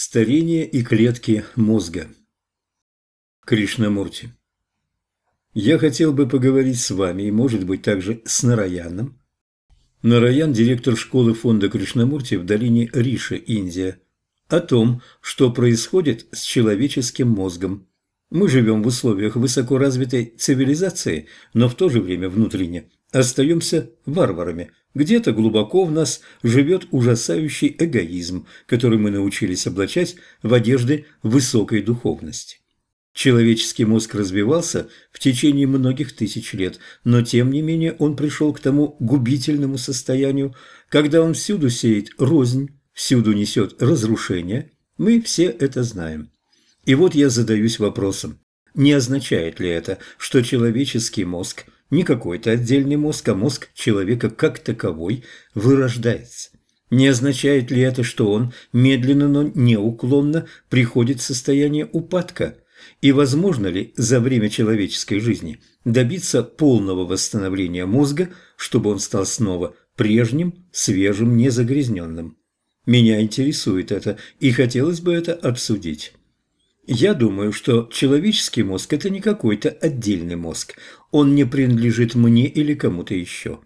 Старение и клетки мозга. Кришнамурти. Я хотел бы поговорить с вами и, может быть, также с Нараяном. Нараян – директор школы фонда Кришнамурти в долине Риши, Индия, о том, что происходит с человеческим мозгом. Мы живем в условиях высокоразвитой цивилизации, но в то же время внутренне остаемся варварами. Где-то глубоко в нас живет ужасающий эгоизм, который мы научились облачать в одежды высокой духовности. Человеческий мозг развивался в течение многих тысяч лет, но тем не менее он пришел к тому губительному состоянию, когда он всюду сеет рознь, всюду несет разрушение. Мы все это знаем. И вот я задаюсь вопросом, не означает ли это, что человеческий мозг – не какой-то отдельный мозг, а мозг человека как таковой вырождается. Не означает ли это, что он медленно, но неуклонно приходит в состояние упадка? И возможно ли за время человеческой жизни добиться полного восстановления мозга, чтобы он стал снова прежним, свежим, незагрязненным? Меня интересует это, и хотелось бы это обсудить. Я думаю, что человеческий мозг – это не какой-то отдельный мозг. Он не принадлежит мне или кому-то еще.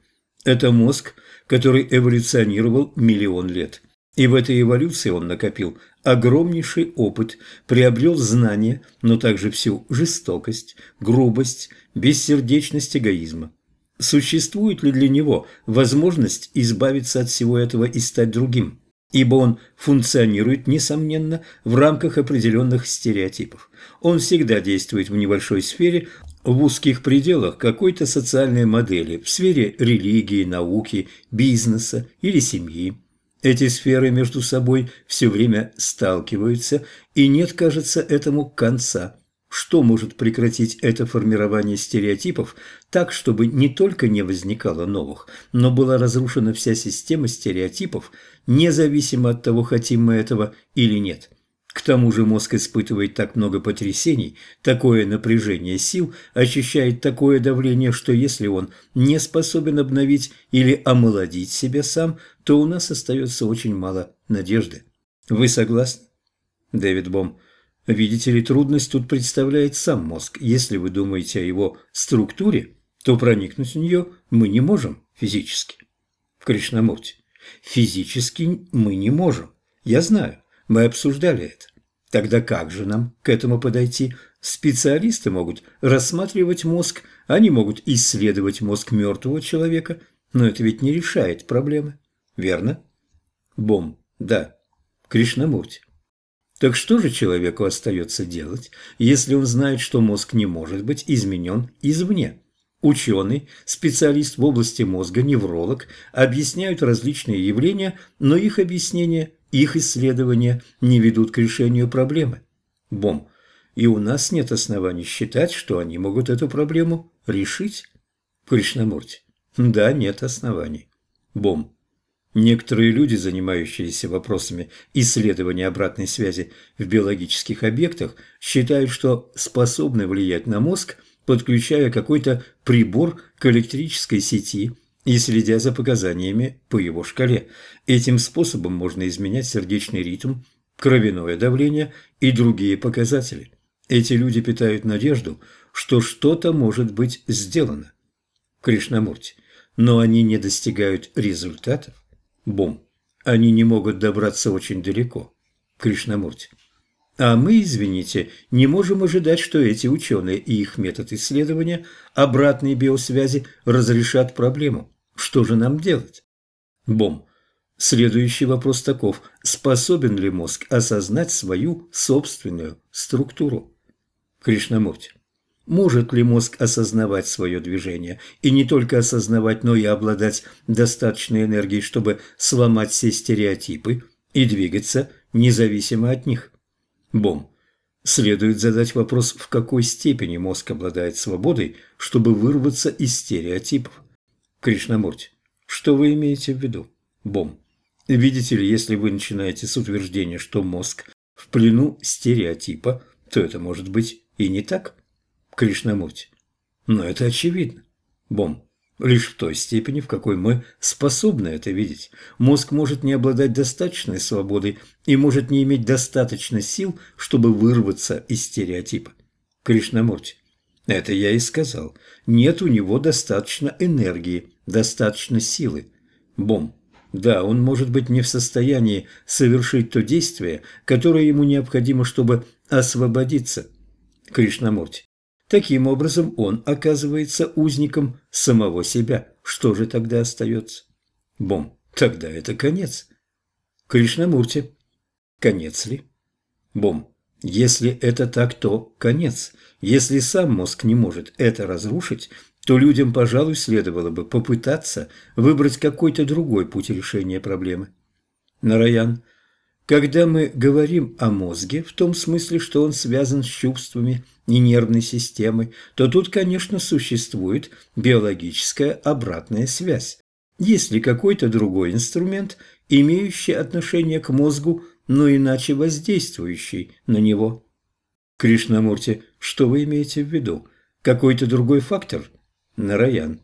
Это мозг, который эволюционировал миллион лет. И в этой эволюции он накопил огромнейший опыт, приобрел знания, но также всю жестокость, грубость, бессердечность эгоизма. Существует ли для него возможность избавиться от всего этого и стать другим? Ибо он функционирует, несомненно, в рамках определенных стереотипов. Он всегда действует в небольшой сфере, в узких пределах какой-то социальной модели, в сфере религии, науки, бизнеса или семьи. Эти сферы между собой все время сталкиваются, и нет, кажется, этому конца – что может прекратить это формирование стереотипов так, чтобы не только не возникало новых, но была разрушена вся система стереотипов, независимо от того, хотим мы этого или нет. К тому же мозг испытывает так много потрясений, такое напряжение сил, ощущает такое давление, что если он не способен обновить или омолодить себя сам, то у нас остается очень мало надежды. Вы согласны? Дэвид Бом. Видите ли, трудность тут представляет сам мозг. Если вы думаете о его структуре, то проникнуть в нее мы не можем физически. В Кришнамурте. Физически мы не можем. Я знаю, мы обсуждали это. Тогда как же нам к этому подойти? Специалисты могут рассматривать мозг, они могут исследовать мозг мертвого человека, но это ведь не решает проблемы. Верно? Бом. Да. Кришнамурти. Так что же человеку остается делать, если он знает, что мозг не может быть изменен извне? Ученый, специалист в области мозга, невролог объясняют различные явления, но их объяснения, их исследования не ведут к решению проблемы. Бом. И у нас нет оснований считать, что они могут эту проблему решить. Кришнамурти. Да, нет оснований. Бом. Некоторые люди, занимающиеся вопросами исследования обратной связи в биологических объектах, считают, что способны влиять на мозг, подключая какой-то прибор к электрической сети и следя за показаниями по его шкале. Этим способом можно изменять сердечный ритм, кровяное давление и другие показатели. Эти люди питают надежду, что что-то может быть сделано. Кришнамурти. Но они не достигают результатов. Бом. Они не могут добраться очень далеко. Кришнамурти. А мы, извините, не можем ожидать, что эти ученые и их метод исследования обратной биосвязи разрешат проблему. Что же нам делать? Бом. Следующий вопрос таков. Способен ли мозг осознать свою собственную структуру? Кришнамурти. Может ли мозг осознавать свое движение? И не только осознавать, но и обладать достаточной энергией, чтобы сломать все стереотипы и двигаться независимо от них? Бом. Следует задать вопрос, в какой степени мозг обладает свободой, чтобы вырваться из стереотипов. Кришнамурти. Что вы имеете в виду? Бом. Видите ли, если вы начинаете с утверждения, что мозг в плену стереотипа, то это может быть и не так. Кришнамурти. Но это очевидно. Бом. лишь в той степени, в какой мы способны это видеть. Мозг может не обладать достаточной свободой и может не иметь достаточно сил, чтобы вырваться из стереотипа. Кришнамурти, это я и сказал. Нет у него достаточно энергии, достаточно силы. Бом. Да, он может быть не в состоянии совершить то действие, которое ему необходимо, чтобы освободиться. Кришнамурти. Таким образом, он оказывается узником самого себя. Что же тогда остается? Бом. Тогда это конец. Кришнамурти. Конец ли? Бом. Если это так, то конец. Если сам мозг не может это разрушить, то людям, пожалуй, следовало бы попытаться выбрать какой-то другой путь решения проблемы. Нараян, когда мы говорим о мозге в том смысле, что он связан с чувствами и нервной системой, то тут, конечно, существует биологическая обратная связь. Есть ли какой-то другой инструмент, имеющий отношение к мозгу, но иначе воздействующий на него? Кришнамурти, что вы имеете в виду? Какой-то другой фактор? Нараян.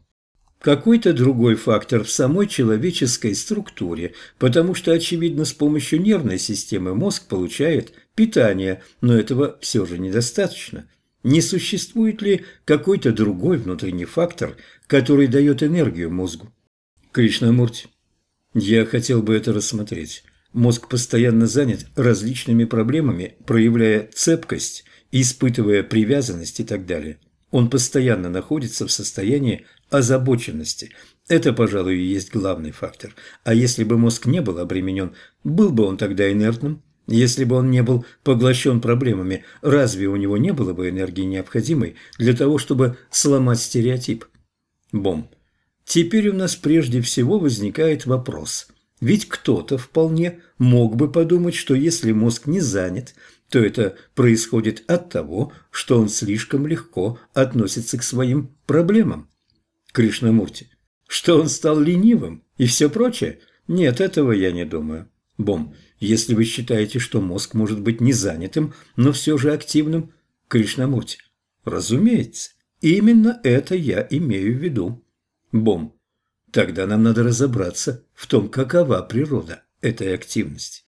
Какой-то другой фактор в самой человеческой структуре, потому что, очевидно, с помощью нервной системы мозг получает питание, но этого все же недостаточно. Не существует ли какой-то другой внутренний фактор, который дает энергию мозгу? Кришнамурти, я хотел бы это рассмотреть. Мозг постоянно занят различными проблемами, проявляя цепкость, испытывая привязанность и так далее. Он постоянно находится в состоянии озабоченности. Это, пожалуй, и есть главный фактор. А если бы мозг не был обременен, был бы он тогда инертным? Если бы он не был поглощен проблемами, разве у него не было бы энергии необходимой для того, чтобы сломать стереотип? Бом. Теперь у нас прежде всего возникает вопрос. Ведь кто-то вполне мог бы подумать, что если мозг не занят, то это происходит от того, что он слишком легко относится к своим проблемам. Кришнамурти. Что он стал ленивым и все прочее? Нет, этого я не думаю. Бом, если вы считаете, что мозг может быть не занятым, но все же активным, Кришнамурти. Разумеется, именно это я имею в виду. Бом, тогда нам надо разобраться в том, какова природа этой активности.